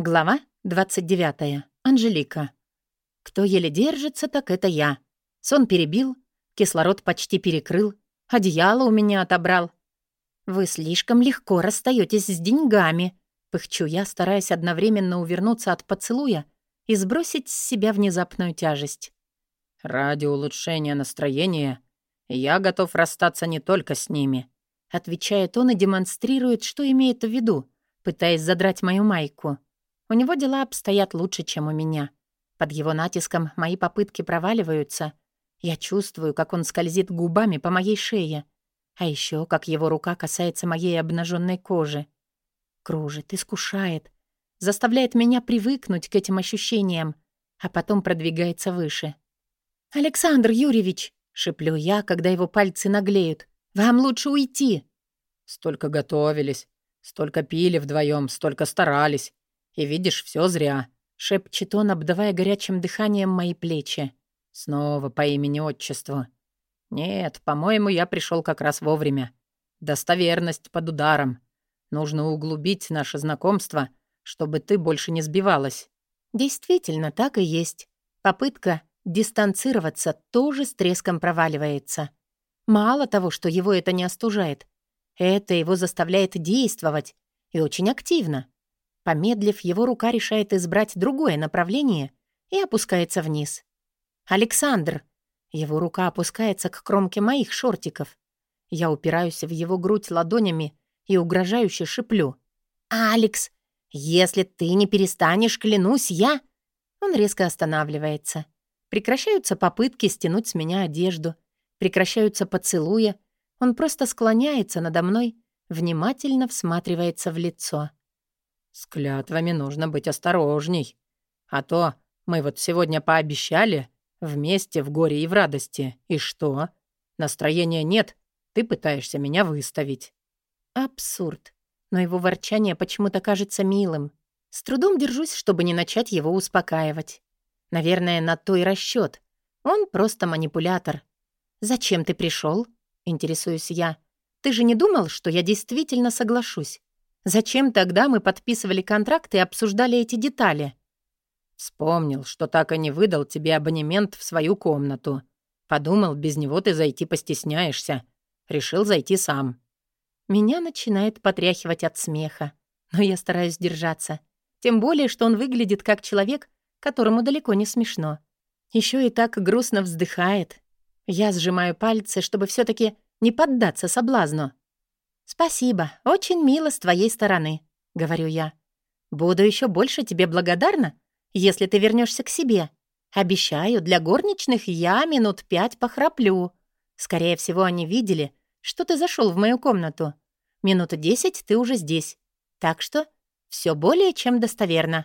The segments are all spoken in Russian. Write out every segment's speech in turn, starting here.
Глава 29. Анжелика. Кто еле держится, так это я. Сон перебил, кислород почти перекрыл, одеяло у меня отобрал. «Вы слишком легко расстаетесь с деньгами», — пыхчу я, стараясь одновременно увернуться от поцелуя и сбросить с себя внезапную тяжесть. «Ради улучшения настроения я готов расстаться не только с ними», — отвечает он и демонстрирует, что имеет в виду, пытаясь задрать мою майку. У него дела обстоят лучше, чем у меня. Под его натиском мои попытки проваливаются. Я чувствую, как он скользит губами по моей шее. А еще, как его рука касается моей обнаженной кожи. Кружит, искушает, заставляет меня привыкнуть к этим ощущениям, а потом продвигается выше. «Александр Юрьевич!» — шеплю я, когда его пальцы наглеют. «Вам лучше уйти!» «Столько готовились, столько пили вдвоем, столько старались. И видишь, все зря», — шепчет он, обдавая горячим дыханием мои плечи. Снова по имени-отчеству. «Нет, по-моему, я пришел как раз вовремя. Достоверность под ударом. Нужно углубить наше знакомство, чтобы ты больше не сбивалась». Действительно, так и есть. Попытка дистанцироваться тоже с треском проваливается. Мало того, что его это не остужает, это его заставляет действовать, и очень активно. Помедлив, его рука решает избрать другое направление и опускается вниз. «Александр!» Его рука опускается к кромке моих шортиков. Я упираюсь в его грудь ладонями и угрожающе шиплю. «Алекс, если ты не перестанешь, клянусь, я...» Он резко останавливается. Прекращаются попытки стянуть с меня одежду. Прекращаются поцелуя. Он просто склоняется надо мной, внимательно всматривается в лицо. «С клятвами нужно быть осторожней. А то мы вот сегодня пообещали вместе в горе и в радости. И что? Настроения нет, ты пытаешься меня выставить». Абсурд. Но его ворчание почему-то кажется милым. С трудом держусь, чтобы не начать его успокаивать. Наверное, на то и расчет. Он просто манипулятор. «Зачем ты пришел? интересуюсь я. «Ты же не думал, что я действительно соглашусь?» Зачем тогда мы подписывали контракт и обсуждали эти детали? Вспомнил, что так и не выдал тебе абонемент в свою комнату. Подумал, без него ты зайти постесняешься. Решил зайти сам. Меня начинает потряхивать от смеха, но я стараюсь держаться. Тем более, что он выглядит как человек, которому далеко не смешно. Еще и так грустно вздыхает. Я сжимаю пальцы, чтобы все таки не поддаться соблазну. «Спасибо, очень мило с твоей стороны», — говорю я. «Буду еще больше тебе благодарна, если ты вернешься к себе. Обещаю, для горничных я минут пять похраплю. Скорее всего, они видели, что ты зашел в мою комнату. Минуты десять ты уже здесь. Так что все более чем достоверно».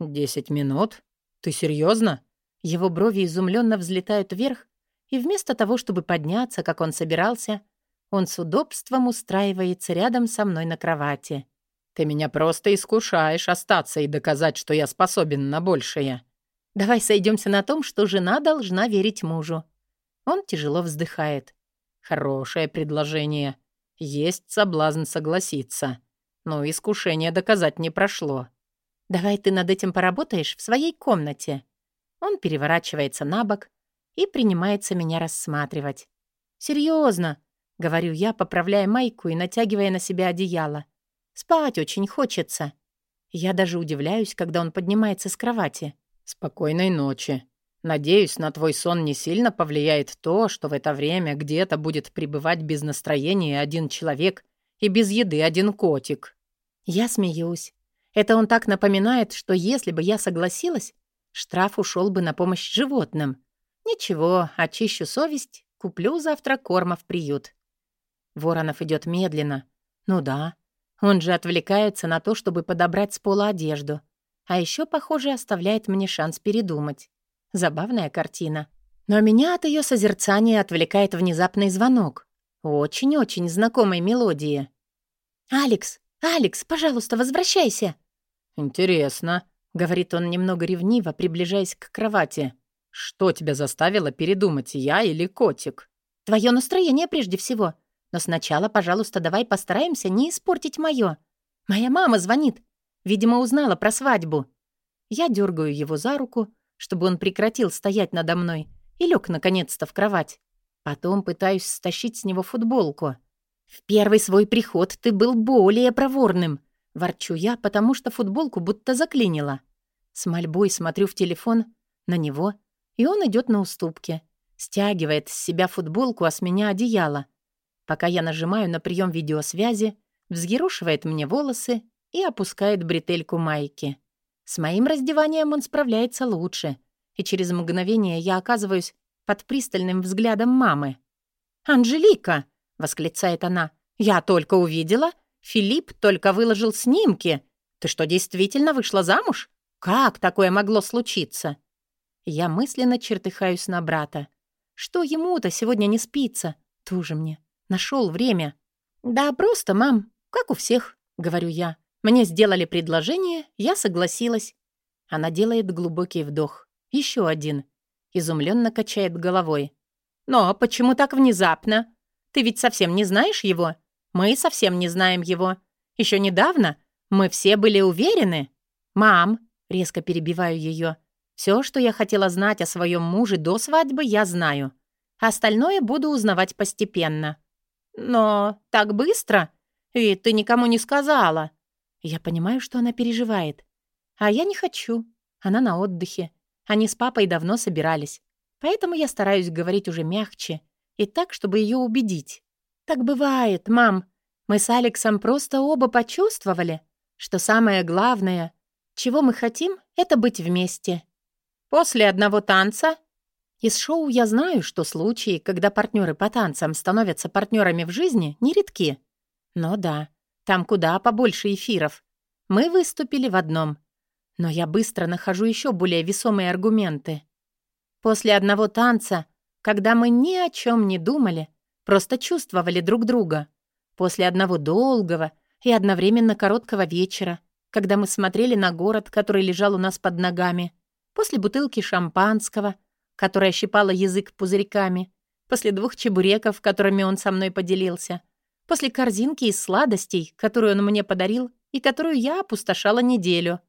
«Десять минут? Ты серьезно? Его брови изумленно взлетают вверх, и вместо того, чтобы подняться, как он собирался, — он с удобством устраивается рядом со мной на кровати. «Ты меня просто искушаешь остаться и доказать, что я способен на большее». «Давай сойдемся на том, что жена должна верить мужу». Он тяжело вздыхает. «Хорошее предложение. Есть соблазн согласиться. Но искушение доказать не прошло». «Давай ты над этим поработаешь в своей комнате». Он переворачивается на бок и принимается меня рассматривать. «Серьезно, — говорю я, поправляя майку и натягивая на себя одеяло. «Спать очень хочется». Я даже удивляюсь, когда он поднимается с кровати. «Спокойной ночи. Надеюсь, на твой сон не сильно повлияет то, что в это время где-то будет пребывать без настроения один человек и без еды один котик». Я смеюсь. Это он так напоминает, что если бы я согласилась, штраф ушел бы на помощь животным. Ничего, очищу совесть, куплю завтра корма в приют. Воронов идет медленно. Ну да, он же отвлекается на то, чтобы подобрать с пола одежду. А еще, похоже, оставляет мне шанс передумать. Забавная картина. Но меня от ее созерцания отвлекает внезапный звонок. Очень-очень знакомой мелодии. «Алекс! Алекс, пожалуйста, возвращайся!» «Интересно», — говорит он немного ревниво, приближаясь к кровати. «Что тебя заставило передумать, я или котик?» «Твое настроение прежде всего. Но сначала, пожалуйста, давай постараемся не испортить моё. Моя мама звонит. Видимо, узнала про свадьбу. Я дергаю его за руку, чтобы он прекратил стоять надо мной и лег наконец-то в кровать. Потом пытаюсь стащить с него футболку. «В первый свой приход ты был более проворным», — ворчу я, потому что футболку будто заклинило. С мольбой смотрю в телефон на него, и он идет на уступки. Стягивает с себя футболку, а с меня одеяло. Пока я нажимаю на прием видеосвязи, взъерушивает мне волосы и опускает бретельку майки. С моим раздеванием он справляется лучше, и через мгновение я оказываюсь под пристальным взглядом мамы. «Анжелика!» — восклицает она. «Я только увидела. Филипп только выложил снимки. Ты что, действительно вышла замуж? Как такое могло случиться?» Я мысленно чертыхаюсь на брата. Что ему-то сегодня не спится? Тоже мне. Нашел время. «Да просто, мам, как у всех», — говорю я. Мне сделали предложение, я согласилась. Она делает глубокий вдох. Еще один. Изумленно качает головой. «Но почему так внезапно? Ты ведь совсем не знаешь его? Мы совсем не знаем его. Еще недавно мы все были уверены. Мам, резко перебиваю ее. Все, что я хотела знать о своем муже до свадьбы, я знаю. Остальное буду узнавать постепенно. Но так быстро? И ты никому не сказала. Я понимаю, что она переживает. А я не хочу. Она на отдыхе. Они с папой давно собирались. Поэтому я стараюсь говорить уже мягче и так, чтобы ее убедить. Так бывает, мам. Мы с Алексом просто оба почувствовали, что самое главное, чего мы хотим, это быть вместе. После одного танца из шоу я знаю, что случаи, когда партнеры по танцам становятся партнерами в жизни, нередки. Но да, там куда побольше эфиров. Мы выступили в одном. Но я быстро нахожу еще более весомые аргументы. После одного танца, когда мы ни о чем не думали, просто чувствовали друг друга. После одного долгого и одновременно короткого вечера, когда мы смотрели на город, который лежал у нас под ногами. После бутылки шампанского, которая щипала язык пузырьками. После двух чебуреков, которыми он со мной поделился — После корзинки из сладостей, которую он мне подарил и которую я опустошала неделю.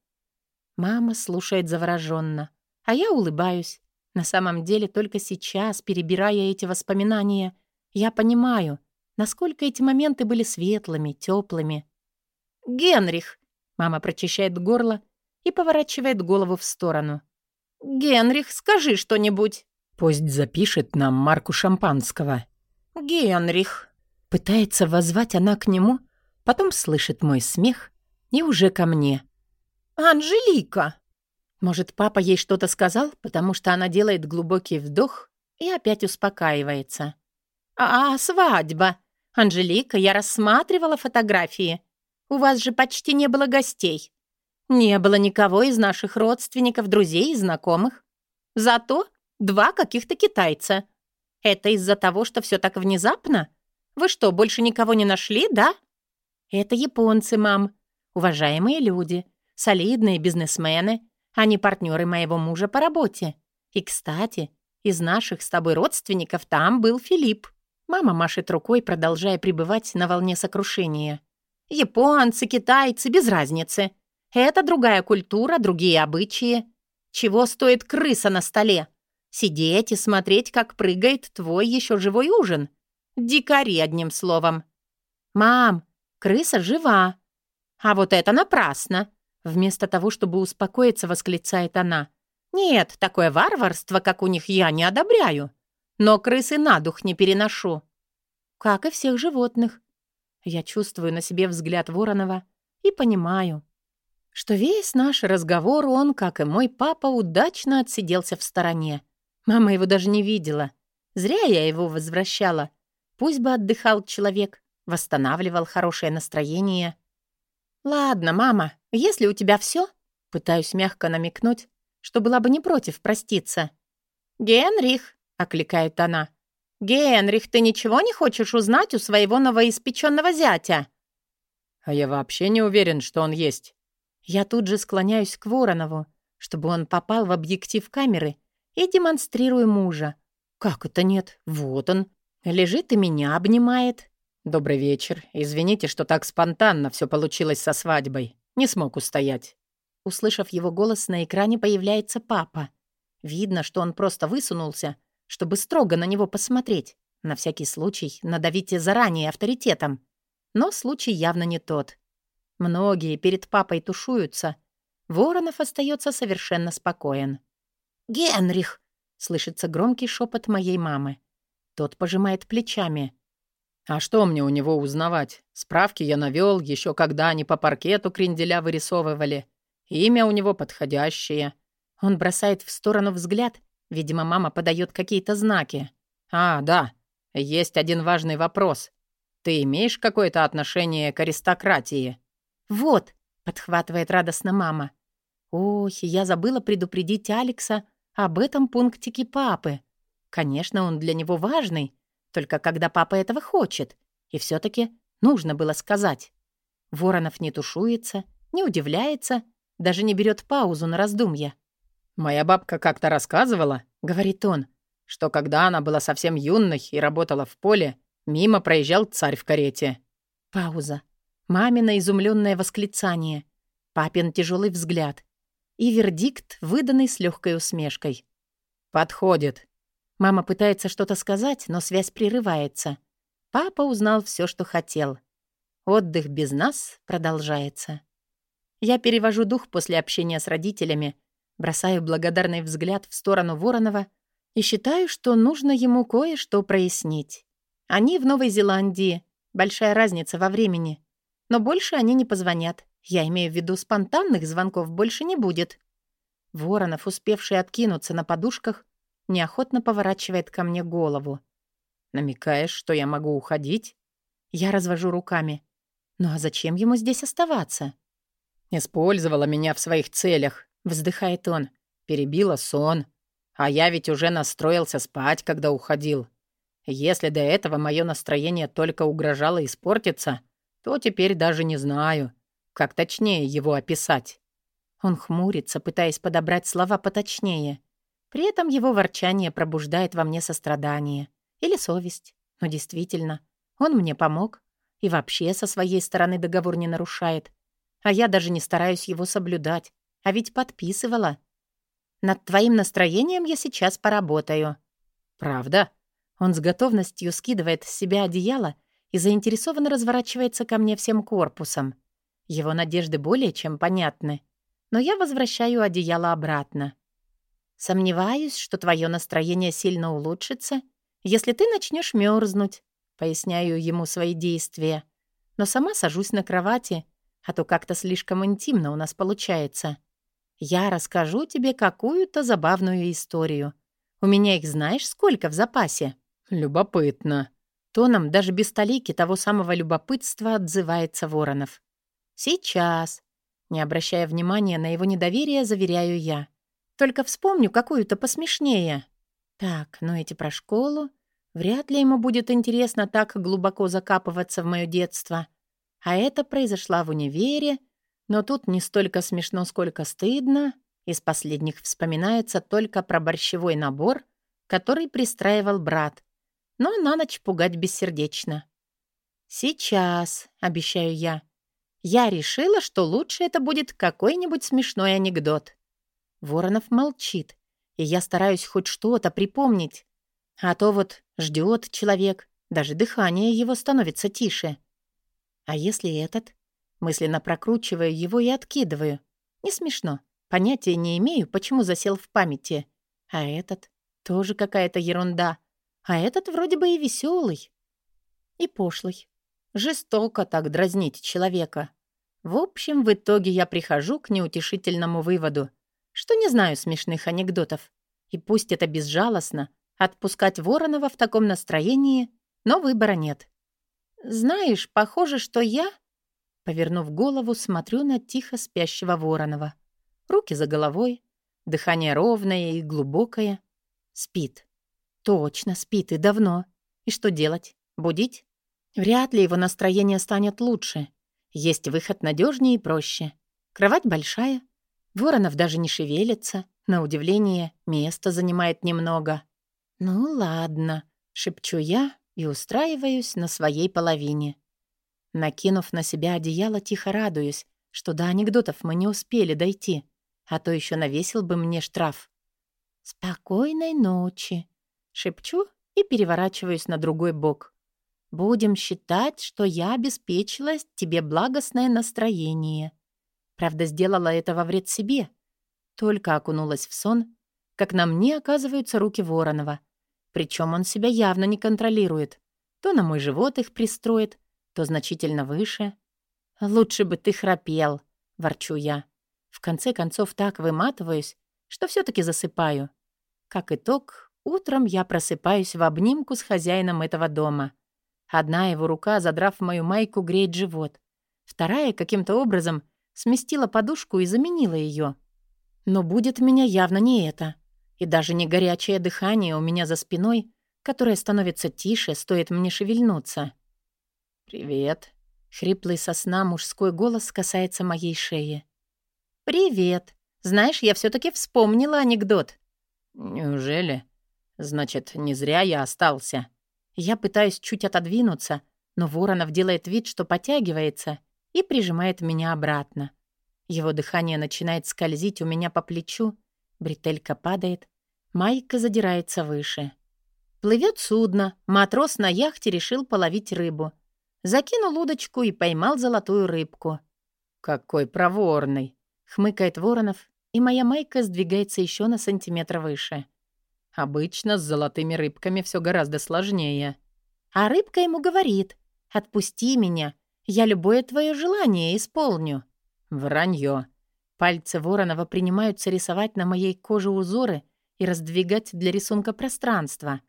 Мама слушает завороженно, а я улыбаюсь. На самом деле, только сейчас, перебирая эти воспоминания, я понимаю, насколько эти моменты были светлыми, теплыми. «Генрих!» — мама прочищает горло и поворачивает голову в сторону. «Генрих, скажи что-нибудь!» «Пусть запишет нам марку шампанского». «Генрих!» Пытается воззвать она к нему, потом слышит мой смех и уже ко мне. «Анжелика!» Может, папа ей что-то сказал, потому что она делает глубокий вдох и опять успокаивается. «А, свадьба! Анжелика, я рассматривала фотографии. У вас же почти не было гостей. Не было никого из наших родственников, друзей и знакомых. Зато два каких-то китайца. Это из-за того, что все так внезапно? Вы что, больше никого не нашли, да?» «Это японцы, мам. Уважаемые люди, солидные бизнесмены. Они партнеры моего мужа по работе. И, кстати, из наших с тобой родственников там был Филипп». Мама машет рукой, продолжая пребывать на волне сокрушения. «Японцы, китайцы, без разницы. Это другая культура, другие обычаи. Чего стоит крыса на столе? Сидеть и смотреть, как прыгает твой еще живой ужин. Дикари, одним словом. «Мам, крыса жива!» «А вот это напрасно!» Вместо того, чтобы успокоиться, восклицает она. «Нет, такое варварство, как у них, я не одобряю. Но крысы на дух не переношу». «Как и всех животных». Я чувствую на себе взгляд Воронова и понимаю, что весь наш разговор он, как и мой папа, удачно отсиделся в стороне. Мама его даже не видела. Зря я его возвращала. Пусть бы отдыхал человек, восстанавливал хорошее настроение. «Ладно, мама, если у тебя все, пытаюсь мягко намекнуть, что была бы не против проститься. «Генрих!» — окликает она. «Генрих, ты ничего не хочешь узнать у своего новоиспеченного зятя?» «А я вообще не уверен, что он есть». Я тут же склоняюсь к Воронову, чтобы он попал в объектив камеры и демонстрирую мужа. «Как это нет? Вот он, Лежит и меня обнимает. «Добрый вечер. Извините, что так спонтанно все получилось со свадьбой. Не смог устоять. Услышав его голос, на экране появляется папа. Видно, что он просто высунулся, чтобы строго на него посмотреть. На всякий случай надавите заранее авторитетом. Но случай явно не тот. Многие перед папой тушуются. Воронов остается совершенно спокоен. «Генрих!» — слышится громкий шепот моей мамы. Тот пожимает плечами. «А что мне у него узнавать? Справки я навёл еще когда они по паркету кренделя вырисовывали. Имя у него подходящее». Он бросает в сторону взгляд. Видимо, мама подает какие-то знаки. «А, да. Есть один важный вопрос. Ты имеешь какое-то отношение к аристократии?» «Вот», — подхватывает радостно мама. «Ох, я забыла предупредить Алекса об этом пунктике папы. Конечно, он для него важный, только когда папа этого хочет. И все таки нужно было сказать. Воронов не тушуется, не удивляется, даже не берет паузу на раздумья. «Моя бабка как-то рассказывала, — говорит он, — что когда она была совсем юной и работала в поле, мимо проезжал царь в карете». Пауза. Мамино изумленное восклицание. Папин тяжелый взгляд. И вердикт, выданный с легкой усмешкой. «Подходит». Мама пытается что-то сказать, но связь прерывается. Папа узнал все, что хотел. Отдых без нас продолжается. Я перевожу дух после общения с родителями, бросаю благодарный взгляд в сторону Воронова и считаю, что нужно ему кое-что прояснить. Они в Новой Зеландии. Большая разница во времени. Но больше они не позвонят. Я имею в виду, спонтанных звонков больше не будет. Воронов, успевший откинуться на подушках, неохотно поворачивает ко мне голову. «Намекаешь, что я могу уходить?» Я развожу руками. «Ну а зачем ему здесь оставаться?» «Использовала меня в своих целях», — вздыхает он. «Перебила сон. А я ведь уже настроился спать, когда уходил. Если до этого мое настроение только угрожало испортиться, то теперь даже не знаю, как точнее его описать. Он хмурится, пытаясь подобрать слова поточнее. При этом его ворчание пробуждает во мне сострадание. Или совесть. Но действительно, он мне помог. И вообще со своей стороны договор не нарушает. А я даже не стараюсь его соблюдать. А ведь подписывала. Над твоим настроением я сейчас поработаю. Правда? Он с готовностью скидывает с себя одеяло и заинтересованно разворачивается ко мне всем корпусом. Его надежды более чем понятны. Но я возвращаю одеяло обратно. Сомневаюсь, что твое настроение сильно улучшится, если ты начнешь мерзнуть. Поясняю ему свои действия. Но сама сажусь на кровати, а то как-то слишком интимно у нас получается. Я расскажу тебе какую-то забавную историю. У меня их знаешь сколько в запасе? Любопытно. Тоном даже без столики того самого любопытства отзывается Воронов. «Сейчас». Не обращая внимания на его недоверие, заверяю я. «Только вспомню какую-то посмешнее». Так, но эти про школу. Вряд ли ему будет интересно так глубоко закапываться в мое детство. А это произошло в универе, но тут не столько смешно, сколько стыдно. Из последних вспоминается только про борщевой набор, который пристраивал брат, но на ночь пугать бессердечно. «Сейчас», — обещаю я. «Я решила, что лучше это будет какой-нибудь смешной анекдот». Воронов молчит, и я стараюсь хоть что-то припомнить. А то вот ждет человек, даже дыхание его становится тише. А если этот? Мысленно прокручиваю его и откидываю. Не смешно. Понятия не имею, почему засел в памяти. А этот? Тоже какая-то ерунда. А этот вроде бы и веселый, и пошлый. Жестоко так дразнить человека. В общем, в итоге я прихожу к неутешительному выводу, что не знаю смешных анекдотов. И пусть это безжалостно, отпускать Воронова в таком настроении, но выбора нет. Знаешь, похоже, что я... Повернув голову, смотрю на тихо спящего Воронова. Руки за головой, дыхание ровное и глубокое. Спит. Точно, спит и давно. И что делать? Будить? Вряд ли его настроение станет лучше. Есть выход надежнее и проще. Кровать большая. Воронов даже не шевелится. На удивление, места занимает немного. «Ну ладно», — шепчу я и устраиваюсь на своей половине. Накинув на себя одеяло, тихо радуюсь, что до анекдотов мы не успели дойти, а то еще навесил бы мне штраф. «Спокойной ночи», — шепчу и переворачиваюсь на другой бок. «Будем считать, что я обеспечила тебе благостное настроение». Правда, сделала это во вред себе. Только окунулась в сон, как на мне оказываются руки Воронова. Причем он себя явно не контролирует. То на мой живот их пристроит, то значительно выше. «Лучше бы ты храпел», — ворчу я. В конце концов так выматываюсь, что все таки засыпаю. Как итог, утром я просыпаюсь в обнимку с хозяином этого дома. Одна его рука, задрав мою майку, греет живот. Вторая каким-то образом сместила подушку и заменила ее. Но будет меня явно не это. И даже не горячее дыхание у меня за спиной, которое становится тише, стоит мне шевельнуться. «Привет», — хриплый сосна мужской голос касается моей шеи. «Привет. Знаешь, я все таки вспомнила анекдот». «Неужели? Значит, не зря я остался». Я пытаюсь чуть отодвинуться, но Воронов делает вид, что потягивается и прижимает меня обратно. Его дыхание начинает скользить у меня по плечу, бретелька падает, майка задирается выше. Плывет судно, матрос на яхте решил половить рыбу. Закинул удочку и поймал золотую рыбку. «Какой проворный!» — хмыкает Воронов, и моя майка сдвигается еще на сантиметр выше. Обычно с золотыми рыбками все гораздо сложнее. А рыбка ему говорит, «Отпусти меня, я любое твое желание исполню». Вранье. Пальцы Воронова принимаются рисовать на моей коже узоры и раздвигать для рисунка пространство.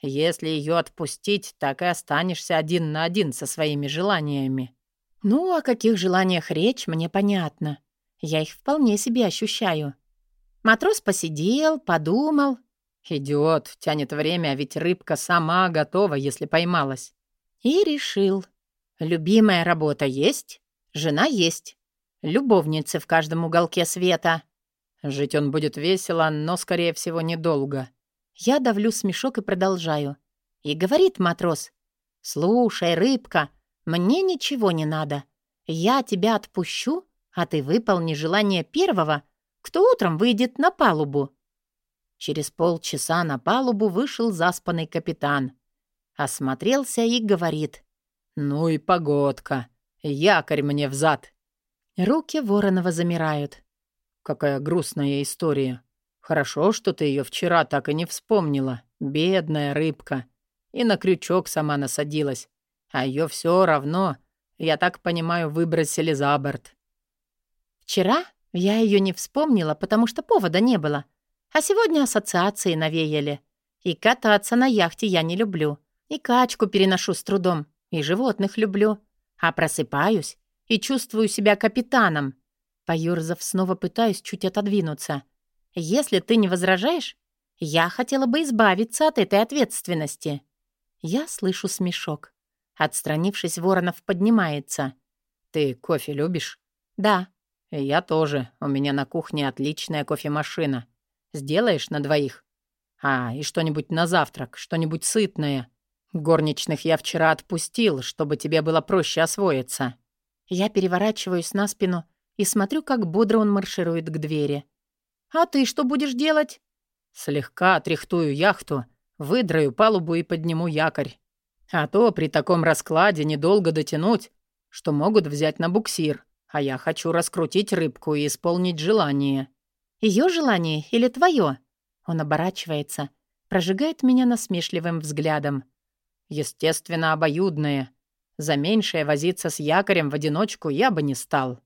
Если ее отпустить, так и останешься один на один со своими желаниями. Ну, о каких желаниях речь, мне понятно. Я их вполне себе ощущаю. Матрос посидел, подумал. Идиот, тянет время, а ведь рыбка сама готова, если поймалась. И решил. Любимая работа есть, жена есть. Любовницы в каждом уголке света. Жить он будет весело, но, скорее всего, недолго. Я давлю смешок и продолжаю. И говорит матрос. «Слушай, рыбка, мне ничего не надо. Я тебя отпущу, а ты выполни желание первого, кто утром выйдет на палубу». Через полчаса на палубу вышел заспанный капитан. Осмотрелся и говорит. «Ну и погодка. Якорь мне взад. Руки Воронова замирают. «Какая грустная история. Хорошо, что ты ее вчера так и не вспомнила. Бедная рыбка. И на крючок сама насадилась. А ее все равно, я так понимаю, выбросили за борт». «Вчера я ее не вспомнила, потому что повода не было. А сегодня ассоциации навеяли. И кататься на яхте я не люблю. И качку переношу с трудом. И животных люблю. А просыпаюсь и чувствую себя капитаном. Поёрзав, снова пытаюсь чуть отодвинуться. Если ты не возражаешь, я хотела бы избавиться от этой ответственности. Я слышу смешок. Отстранившись, Воронов поднимается. «Ты кофе любишь?» «Да». «Я тоже. У меня на кухне отличная кофемашина. Сделаешь на двоих?» «А, и что-нибудь на завтрак, что-нибудь сытное. Горничных я вчера отпустил, чтобы тебе было проще освоиться». Я переворачиваюсь на спину и смотрю, как бодро он марширует к двери. «А ты что будешь делать?» «Слегка отряхтую яхту, выдраю палубу и подниму якорь. А то при таком раскладе недолго дотянуть, что могут взять на буксир, а я хочу раскрутить рыбку и исполнить желание». Ее желание или твое? Он оборачивается, прожигает меня насмешливым взглядом. Естественно, обоюдное. За меньшее возиться с якорем в одиночку я бы не стал.